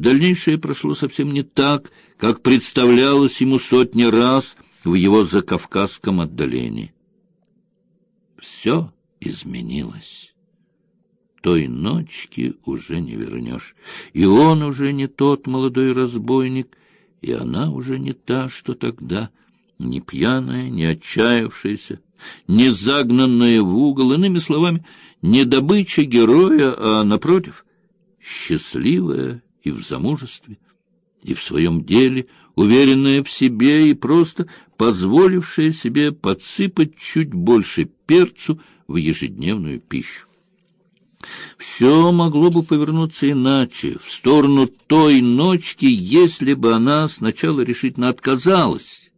Дальнейшее прошло совсем не так, как представлялось ему сотни раз в его закавказском отдалении. Все изменилось. Той ночки уже не вернешь, и он уже не тот молодой разбойник, и она уже не та, что тогда, не пьяная, не отчаявшаяся, не загнанная в угол, иными словами, не добыча героя, а, напротив, счастливая и в замужестве, и в своем деле, уверенная в себе и просто позволившая себе подсыпать чуть больше перцу в ежедневную пищу. Все могло бы повернуться иначе, в сторону той ночки, если бы она сначала решительно отказалась,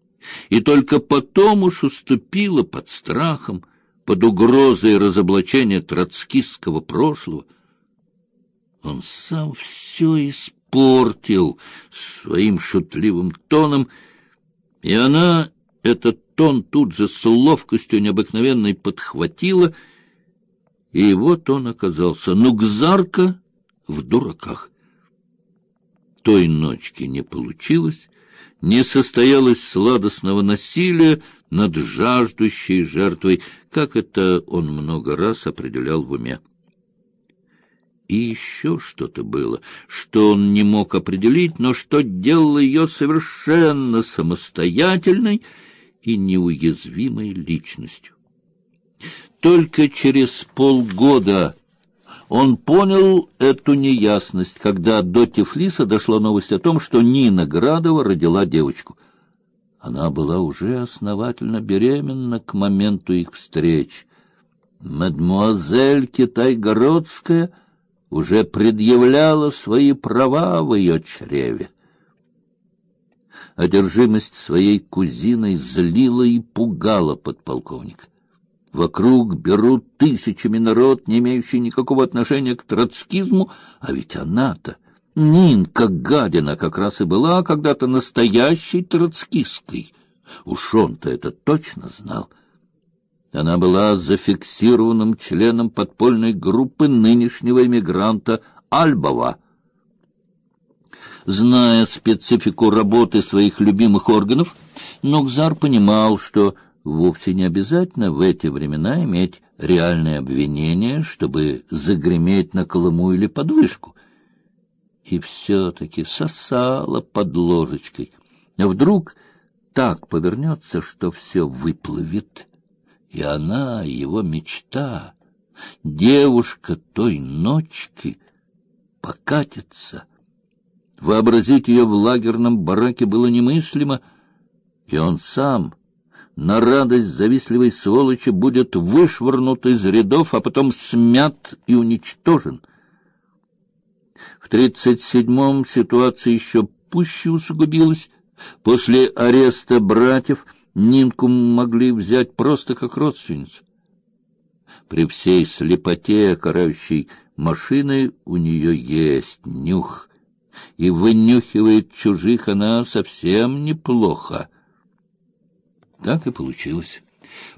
и только потом уж уступила под страхом, под угрозой разоблачения троцкистского прошлого. Он сам все испортил своим шутливым тоном, и она этот тон тут же с ловкостью необыкновенной подхватила — и вот он оказался нугзарка в дураках. Той ночки не получилось, не состоялось сладостного насилия над жаждущей жертвой, как это он много раз определял в уме. И еще что-то было, что он не мог определить, но что делало ее совершенно самостоятельной и неуязвимой личностью. Только через полгода он понял эту неясность, когда до Тифлиса дошла новость о том, что Нина Градова родила девочку. Она была уже основательно беременна к моменту их встреч. Мадмуазель Китайгородская уже предъявляла свои права в ее чреве. Одержимость своей кузиной злила и пугала подполковника. Вокруг берут тысячами народ, не имеющий никакого отношения к троцкизму, а ведь она-то, Нинка гадина, как раз и была когда-то настоящей троцкистской. Уж он-то это точно знал. Она была зафиксированным членом подпольной группы нынешнего эмигранта Альбова. Зная специфику работы своих любимых органов, Нокзар понимал, что вовсе не обязательно в эти времена иметь реальное обвинение, чтобы загреметь на Колыму или подвышку. И все-таки сосала под ложечкой. А вдруг так повернется, что все выплывет, и она, его мечта, девушка той ночки, покатится. Вообразить ее в лагерном бараке было немыслимо, и он сам — на радость завистливой сволочи будет вышвырнут из рядов, а потом смят и уничтожен. В тридцать седьмом ситуация еще пуще усугубилась. После ареста братьев Нинку могли взять просто как родственницу. При всей слепоте карающей машины у нее есть нюх, и вынюхивает чужих она совсем неплохо. Так и получилось.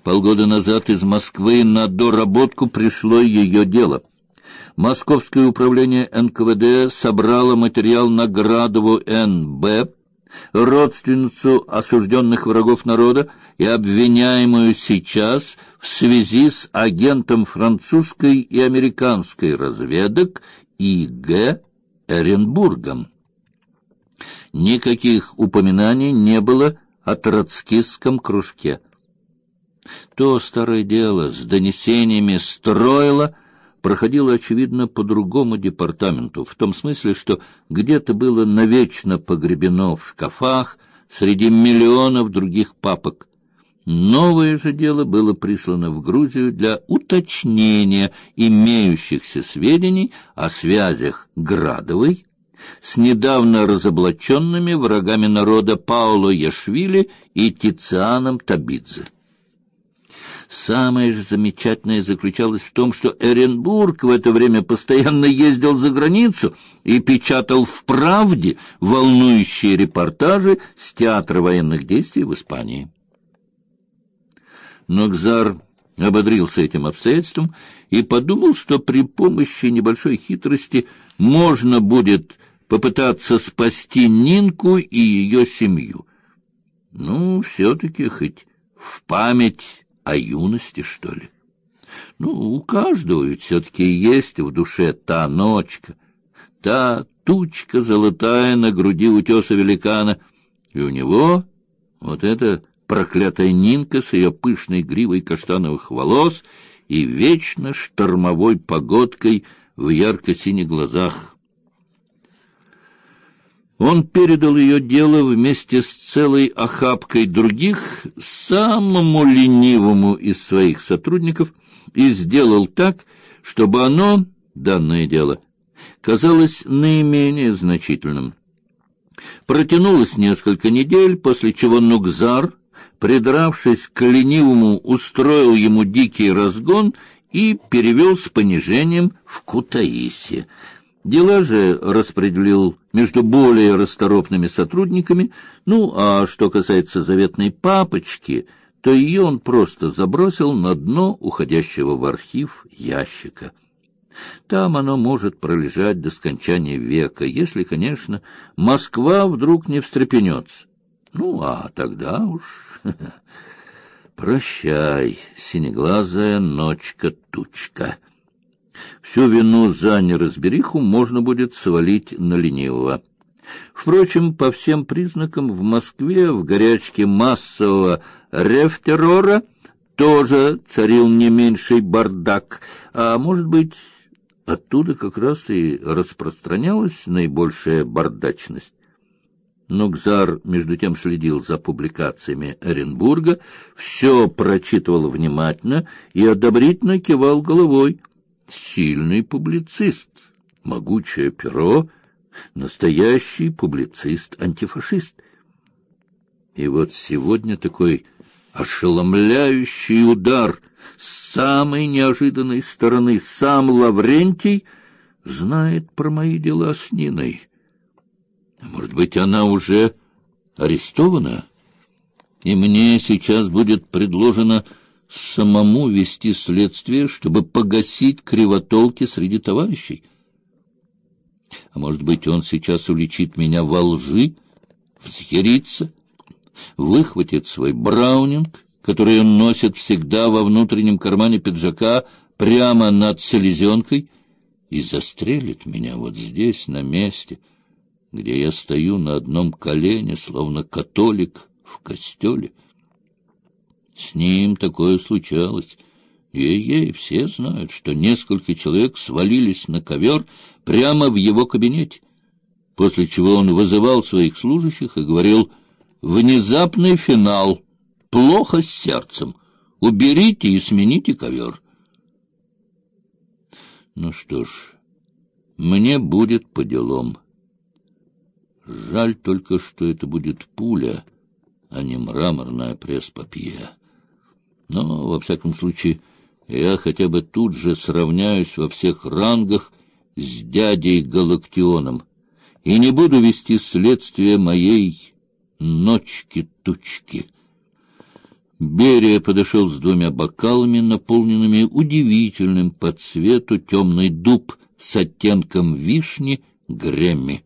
Полгода назад из Москвы на доработку пришло ее дело. Московское управление НКВД собрало материал на Градову Н.Б., родственницу осужденных врагов народа и обвиняемую сейчас в связи с агентом французской и американской разведок И.Г. Эренбургом. Никаких упоминаний не было о троцкистском кружке. То старое дело с донесениями строило проходило, очевидно, по другому департаменту, в том смысле, что где-то было навечно погребено в шкафах среди миллионов других папок. Новое же дело было прислано в Грузию для уточнения имеющихся сведений о связях Градовой с недавно разоблаченными врагами народа Пауло Яшвили и Тицианом Табидзе. Самое же замечательное заключалось в том, что Эренбург в это время постоянно ездил за границу и печатал в «Правде» волнующие репортажи с театра военных действий в Испании. Нокзар ободрился этим обстоятельством и подумал, что при помощи небольшой хитрости можно будет попытаться спасти Нинку и ее семью. Ну, все-таки хоть в память о юности, что ли. Ну, у каждого ведь все-таки есть в душе та ночка, та тучка золотая на груди утеса великана, и у него вот эта проклятая Нинка с ее пышной гривой каштановых волос и вечно штормовой погодкой в ярко-синих глазах. Он передал ее дело вместе с целой охапкой других самому ленивому из своих сотрудников и сделал так, чтобы оно, данное дело, казалось наименее значительным. Протянулось несколько недель, после чего Нукзар, придравшись к ленивому, устроил ему дикий разгон и перевел с понижением в Кутаиси. Дела же распределил между более расторопными сотрудниками, ну, а что касается заветной папочки, то ее он просто забросил на дно уходящего в архив ящика. Там оно может пролежать до скончания века, если, конечно, Москва вдруг не встрепенется. Ну, а тогда уж... Прощай, синеглазая ночка-тучка. Всю вину за неразбериху можно будет свалить на ленивого. Впрочем, по всем признакам в Москве в горячке массового рефтерора тоже царил не меньший бардак, а может быть, оттуда как раз и распространялась наибольшая бардачность. Но Гзар между тем следил за публикациями Оренбурга, все прочитывал внимательно и одобрительно кивал головой — сильный публицист, могучее перо, настоящий публицист-антифашист. И вот сегодня такой ошеломляющий удар с самой неожиданной стороны. Сам Лаврентий знает про мои дела с Ниной. Может быть, она уже арестована? И мне сейчас будет предложено самому вести следствие, чтобы погасить кривотолки среди товарищей? А может быть, он сейчас уличит меня во лжи, взъярится, выхватит свой браунинг, который он носит всегда во внутреннем кармане пиджака, прямо над селезенкой, и застрелит меня вот здесь, на месте, где я стою на одном колене, словно католик в костеле. С ним такое случалось. Ей-ей, все знают, что несколько человек свалились на ковер прямо в его кабинете, после чего он вызывал своих служащих и говорил «Внезапный финал, плохо с сердцем, уберите и смените ковер». Ну что ж, мне будет по делам. Жаль только, что это будет пуля, а не мраморная пресс-папье. Но, во всяком случае, я хотя бы тут же сравняюсь во всех рангах с дядей Галактионом и не буду вести следствие моей ночки-тучки. Берия подошел с двумя бокалами, наполненными удивительным по цвету темный дуб с оттенком вишни Грэмми.